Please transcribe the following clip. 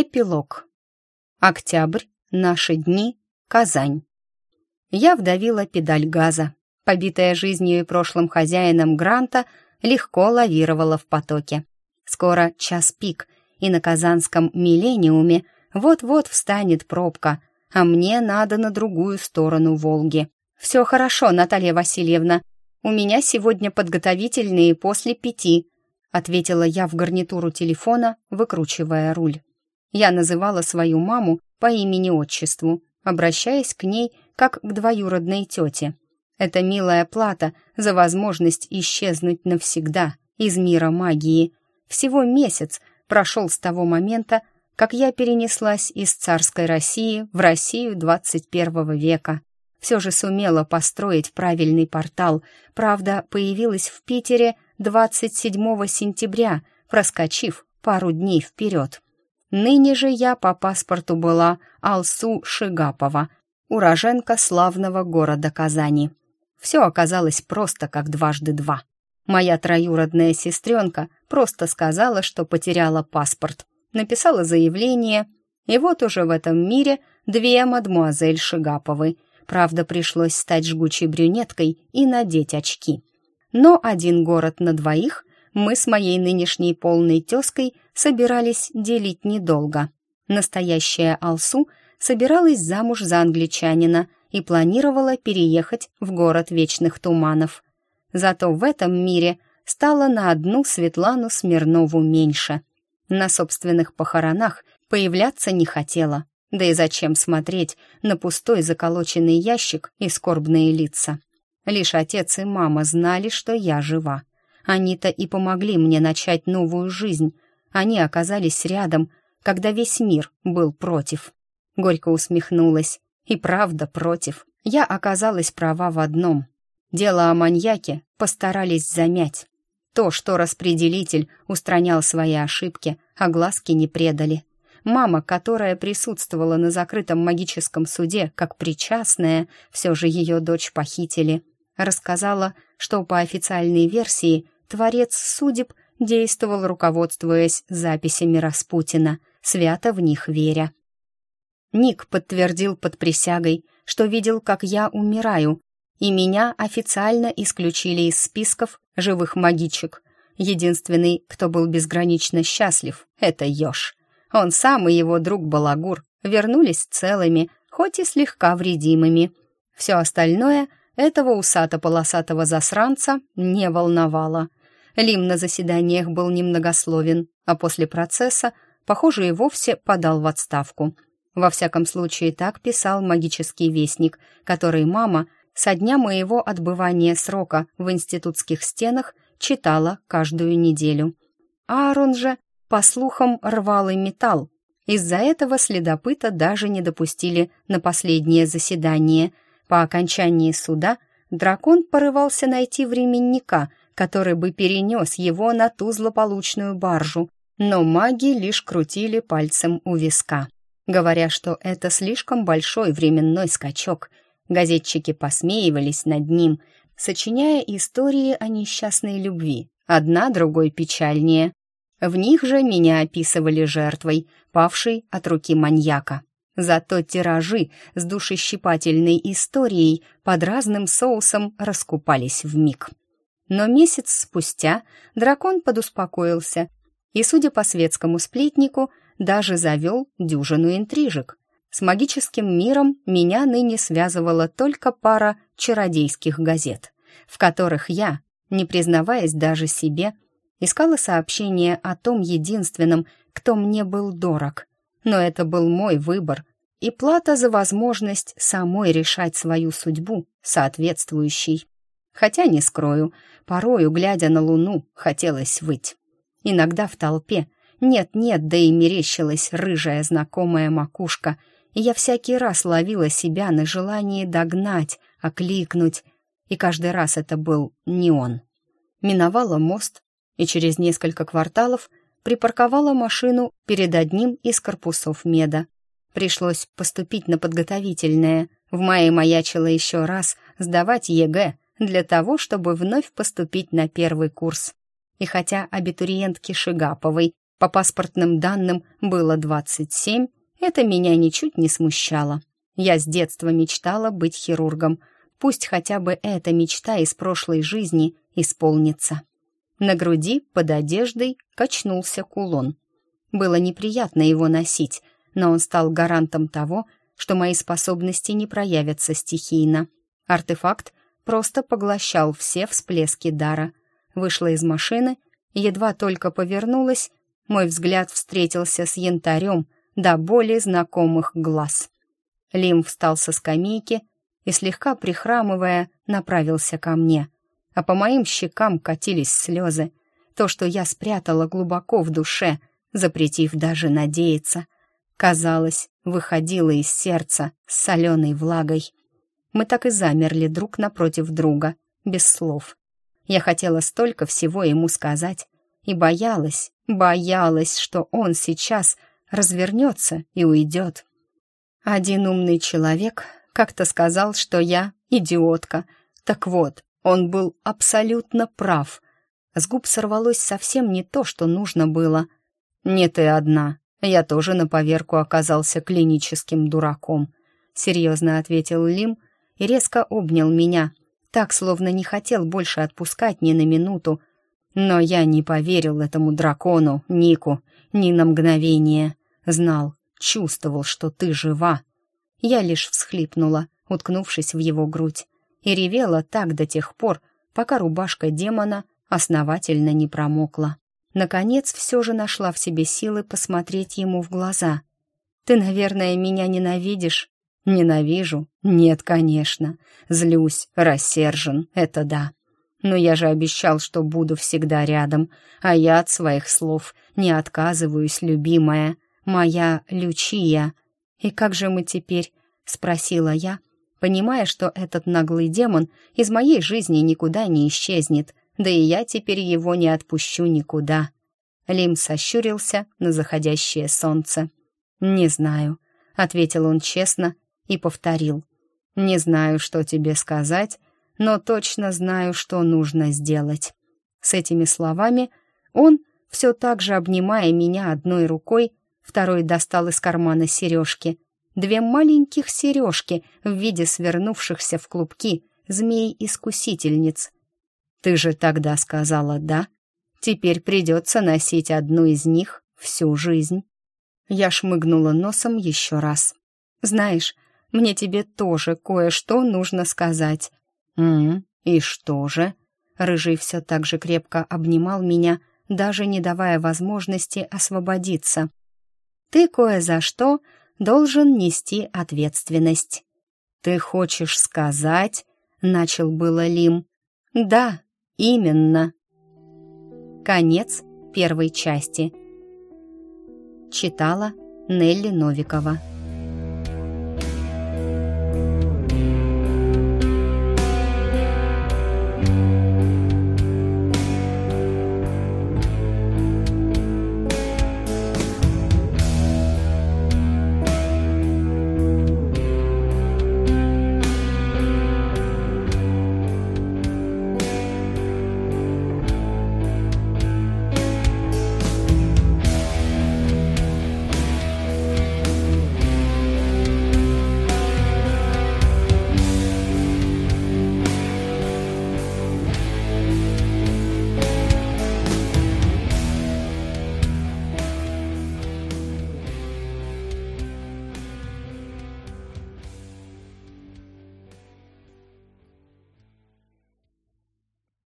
Эпилог. Октябрь. Наши дни. Казань. Я вдавила педаль газа. Побитая жизнью и прошлым хозяином Гранта, легко лавировала в потоке. Скоро час пик, и на казанском «Миллениуме» вот-вот встанет пробка, а мне надо на другую сторону Волги. «Все хорошо, Наталья Васильевна. У меня сегодня подготовительные после пяти», ответила я в гарнитуру телефона, выкручивая руль. Я называла свою маму по имени-отчеству, обращаясь к ней как к двоюродной тете. Это милая плата за возможность исчезнуть навсегда из мира магии. Всего месяц прошел с того момента, как я перенеслась из царской России в Россию 21 века. Все же сумела построить правильный портал, правда, появилась в Питере 27 сентября, проскочив пару дней вперед. Ныне же я по паспорту была Алсу Шигапова, уроженка славного города Казани. Все оказалось просто как дважды два. Моя троюродная сестренка просто сказала, что потеряла паспорт, написала заявление, и вот уже в этом мире две мадмуазель Шигаповы. Правда, пришлось стать жгучей брюнеткой и надеть очки. Но один город на двоих мы с моей нынешней полной тезкой собирались делить недолго. Настоящая Алсу собиралась замуж за англичанина и планировала переехать в город Вечных Туманов. Зато в этом мире стало на одну Светлану Смирнову меньше. На собственных похоронах появляться не хотела. Да и зачем смотреть на пустой заколоченный ящик и скорбные лица? Лишь отец и мама знали, что я жива. Они-то и помогли мне начать новую жизнь. Они оказались рядом, когда весь мир был против. Горько усмехнулась. И правда против. Я оказалась права в одном. Дело о маньяке постарались замять. То, что распределитель устранял свои ошибки, а глазки не предали. Мама, которая присутствовала на закрытом магическом суде как причастная, все же ее дочь похитили, рассказала, что по официальной версии Творец судеб действовал, руководствуясь записями Распутина, свято в них веря. Ник подтвердил под присягой, что видел, как я умираю, и меня официально исключили из списков живых магичек. Единственный, кто был безгранично счастлив, это Ёж. Он сам и его друг Балагур вернулись целыми, хоть и слегка вредимыми. Все остальное этого усато-полосатого засранца не волновало. Лим на заседаниях был немногословен, а после процесса, похоже, и вовсе подал в отставку. Во всяком случае, так писал магический вестник, который мама со дня моего отбывания срока в институтских стенах читала каждую неделю. Аарон же, по слухам, рвал и металл. Из-за этого следопыта даже не допустили на последнее заседание. По окончании суда дракон порывался найти временника, который бы перенес его на ту злополучную баржу, но маги лишь крутили пальцем у виска, говоря, что это слишком большой временной скачок. Газетчики посмеивались над ним, сочиняя истории о несчастной любви, одна другой печальнее. В них же меня описывали жертвой, павшей от руки маньяка. Зато тиражи с душещипательной историей под разным соусом раскупались в миг. Но месяц спустя дракон подуспокоился и, судя по светскому сплетнику, даже завел дюжину интрижек. С магическим миром меня ныне связывала только пара чародейских газет, в которых я, не признаваясь даже себе, искала сообщение о том единственном, кто мне был дорог. Но это был мой выбор, и плата за возможность самой решать свою судьбу соответствующей. Хотя, не скрою, порою, глядя на луну, хотелось выть. Иногда в толпе нет-нет, да и мерещилась рыжая знакомая макушка, и я всякий раз ловила себя на желании догнать, окликнуть, и каждый раз это был не он. Миновала мост и через несколько кварталов припарковала машину перед одним из корпусов меда. Пришлось поступить на подготовительное. В мае маячила еще раз сдавать ЕГЭ — для того, чтобы вновь поступить на первый курс. И хотя абитуриентке Шигаповой по паспортным данным было 27, это меня ничуть не смущало. Я с детства мечтала быть хирургом. Пусть хотя бы эта мечта из прошлой жизни исполнится. На груди под одеждой качнулся кулон. Было неприятно его носить, но он стал гарантом того, что мои способности не проявятся стихийно. Артефакт просто поглощал все всплески дара. Вышла из машины, едва только повернулась, мой взгляд встретился с янтарем до более знакомых глаз. Лим встал со скамейки и, слегка прихрамывая, направился ко мне, а по моим щекам катились слезы, то, что я спрятала глубоко в душе, запретив даже надеяться. Казалось, выходило из сердца с соленой влагой мы так и замерли друг напротив друга, без слов. Я хотела столько всего ему сказать и боялась, боялась, что он сейчас развернется и уйдет. Один умный человек как-то сказал, что я идиотка. Так вот, он был абсолютно прав. С губ сорвалось совсем не то, что нужно было. «Не ты одна. Я тоже на поверку оказался клиническим дураком», — серьезно ответил Лим, и резко обнял меня, так, словно не хотел больше отпускать ни на минуту. Но я не поверил этому дракону, Нику, ни на мгновение. Знал, чувствовал, что ты жива. Я лишь всхлипнула, уткнувшись в его грудь, и ревела так до тех пор, пока рубашка демона основательно не промокла. Наконец, все же нашла в себе силы посмотреть ему в глаза. «Ты, наверное, меня ненавидишь?» Ненавижу? Нет, конечно. Злюсь, рассержен, это да. Но я же обещал, что буду всегда рядом, а я от своих слов не отказываюсь, любимая, моя Лючия. И как же мы теперь? Спросила я, понимая, что этот наглый демон из моей жизни никуда не исчезнет, да и я теперь его не отпущу никуда. Лим сощурился на заходящее солнце. «Не знаю», — ответил он честно и повторил. «Не знаю, что тебе сказать, но точно знаю, что нужно сделать». С этими словами он, все так же обнимая меня одной рукой, второй достал из кармана сережки. Две маленьких сережки в виде свернувшихся в клубки змей-искусительниц. «Ты же тогда сказала «да»?» Теперь придется носить одну из них всю жизнь. Я шмыгнула носом еще раз. Знаешь, мне тебе тоже кое-что нужно сказать». «М-м, и что же?» Рыжий все так же крепко обнимал меня, даже не давая возможности освободиться. «Ты кое за что должен нести ответственность». «Ты хочешь сказать?» — начал было Лим. «Да, именно». Конец первой части. Читала Нелли Новикова.